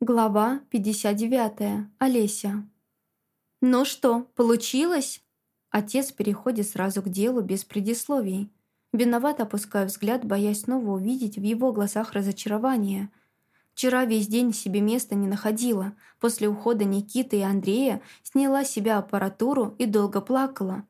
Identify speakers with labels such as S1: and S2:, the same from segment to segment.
S1: Глава 59. Олеся. «Ну что, получилось?» Отец переходит сразу к делу без предисловий. Виновато опускаю взгляд, боясь снова увидеть в его глазах разочарование. Вчера весь день себе места не находила. После ухода Никиты и Андрея сняла себя аппаратуру и долго плакала.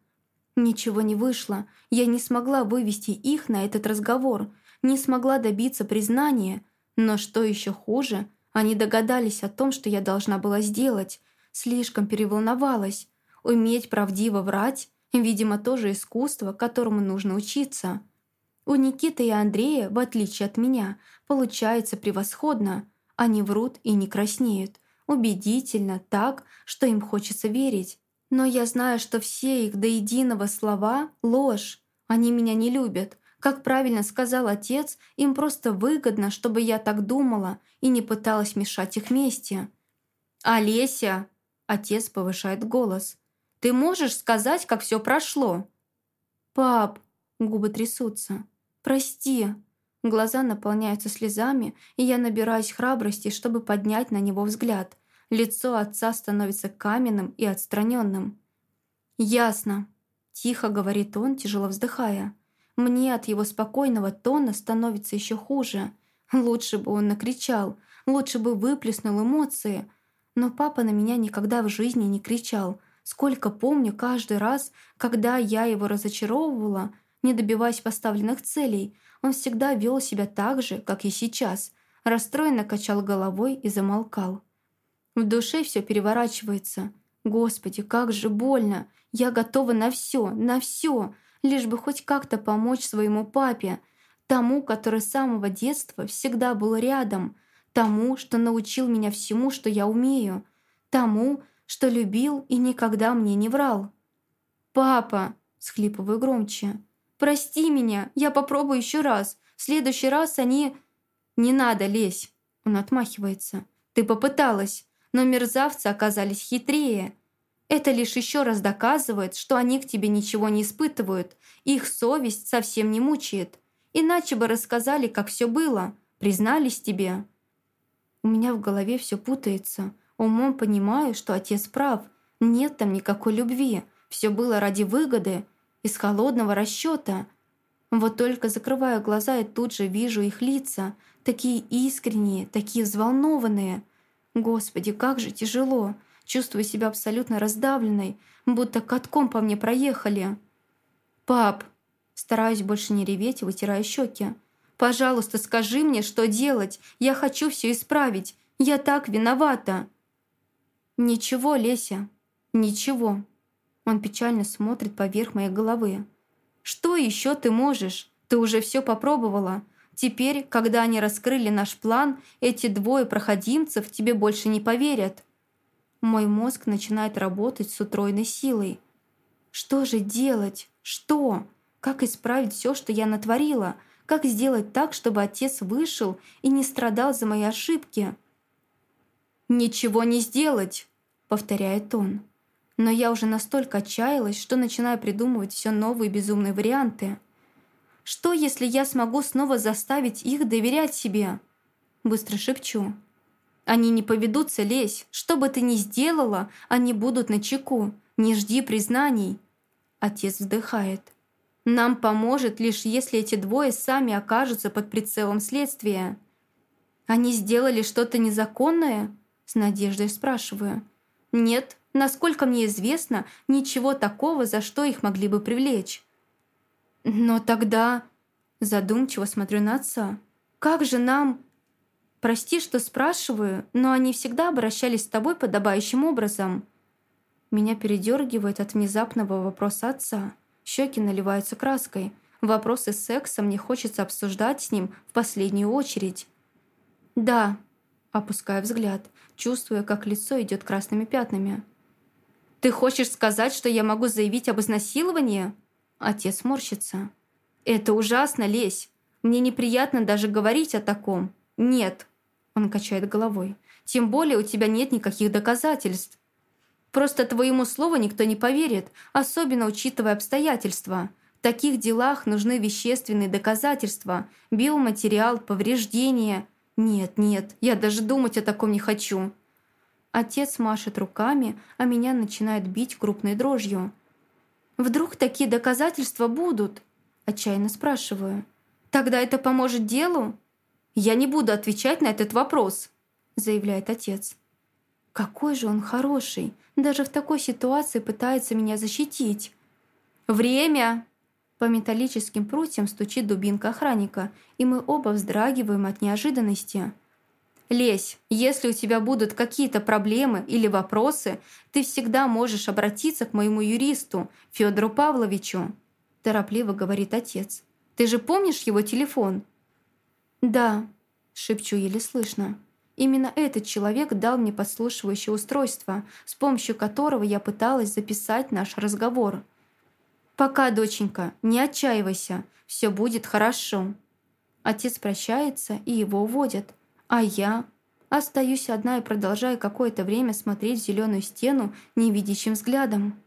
S1: Ничего не вышло. Я не смогла вывести их на этот разговор. Не смогла добиться признания. Но что еще хуже – они догадались о том, что я должна была сделать. Слишком переволновалась. Уметь правдиво врать, видимо, тоже искусство, которому нужно учиться. У Никиты и Андрея, в отличие от меня, получается превосходно. Они врут и не краснеют. Убедительно, так, что им хочется верить. Но я знаю, что все их до единого слова – ложь. Они меня не любят, как правильно сказал отец, им просто выгодно, чтобы я так думала и не пыталась мешать их мести. «Олеся!» – отец повышает голос. «Ты можешь сказать, как все прошло?» «Пап!» – губы трясутся. «Прости!» Глаза наполняются слезами, и я набираюсь храбрости, чтобы поднять на него взгляд. Лицо отца становится каменным и отстраненным. «Ясно», – тихо говорит он, тяжело вздыхая. Мне от его спокойного тона становится еще хуже. Лучше бы он накричал, лучше бы выплеснул эмоции. Но папа на меня никогда в жизни не кричал. Сколько помню, каждый раз, когда я его разочаровывала, не добиваясь поставленных целей, он всегда вел себя так же, как и сейчас. Расстроенно качал головой и замолкал. В душе все переворачивается. Господи, как же больно! Я готова на все, на все лишь бы хоть как-то помочь своему папе, тому, который с самого детства всегда был рядом, тому, что научил меня всему, что я умею, тому, что любил и никогда мне не врал. «Папа!» – схлипываю громче. «Прости меня, я попробую еще раз. В следующий раз они...» «Не надо, лезь!» – он отмахивается. «Ты попыталась, но мерзавцы оказались хитрее. Это лишь еще раз доказывает, что они к тебе ничего не испытывают, их совесть совсем не мучает. Иначе бы рассказали, как все было, признались тебе. У меня в голове все путается. Умом понимаю, что отец прав. Нет там никакой любви. Все было ради выгоды, из холодного расчета. Вот только закрываю глаза и тут же вижу их лица, такие искренние, такие взволнованные. Господи, как же тяжело. Чувствую себя абсолютно раздавленной, будто катком по мне проехали. «Пап!» Стараюсь больше не реветь и вытираю щеки. «Пожалуйста, скажи мне, что делать. Я хочу все исправить. Я так виновата!» «Ничего, Леся, ничего». Он печально смотрит поверх моей головы. «Что еще ты можешь? Ты уже все попробовала. Теперь, когда они раскрыли наш план, эти двое проходимцев тебе больше не поверят. Мой мозг начинает работать с утроенной силой. Что же делать? Что? Как исправить все, что я натворила? Как сделать так, чтобы отец вышел и не страдал за мои ошибки? «Ничего не сделать», — повторяет он. Но я уже настолько отчаялась, что начинаю придумывать все новые безумные варианты. «Что, если я смогу снова заставить их доверять себе?» Быстро шепчу. Они не поведутся, лезь. Что бы ты ни сделала, они будут на чеку. Не жди признаний». Отец вздыхает. «Нам поможет, лишь если эти двое сами окажутся под прицелом следствия». «Они сделали что-то незаконное?» С надеждой спрашиваю. «Нет, насколько мне известно, ничего такого, за что их могли бы привлечь». «Но тогда...» Задумчиво смотрю на отца. «Как же нам...» Прости, что спрашиваю, но они всегда обращались с тобой подобающим образом». Меня передергивает от внезапного вопроса отца. Щеки наливаются краской. Вопросы секса мне хочется обсуждать с ним в последнюю очередь. «Да», — опуская взгляд, чувствуя, как лицо идет красными пятнами. «Ты хочешь сказать, что я могу заявить об изнасиловании?» Отец морщится. «Это ужасно, Лесь. Мне неприятно даже говорить о таком. Нет». Он качает головой. «Тем более у тебя нет никаких доказательств. Просто твоему слову никто не поверит, особенно учитывая обстоятельства. В таких делах нужны вещественные доказательства, биоматериал, повреждения. «Нет, нет, я даже думать о таком не хочу». Отец машет руками, а меня начинает бить крупной дрожью. «Вдруг такие доказательства будут?» Отчаянно спрашиваю. «Тогда это поможет делу?» «Я не буду отвечать на этот вопрос», заявляет отец. «Какой же он хороший! Даже в такой ситуации пытается меня защитить!» «Время!» По металлическим прутьям стучит дубинка охранника, и мы оба вздрагиваем от неожиданности. «Лесь, если у тебя будут какие-то проблемы или вопросы, ты всегда можешь обратиться к моему юристу, Федору Павловичу», торопливо говорит отец. «Ты же помнишь его телефон?» «Да», шепчу еле слышно. Именно этот человек дал мне подслушивающее устройство, с помощью которого я пыталась записать наш разговор. «Пока, доченька, не отчаивайся, все будет хорошо». Отец прощается, и его уводят. А я остаюсь одна и продолжаю какое-то время смотреть в зеленую стену невидящим взглядом.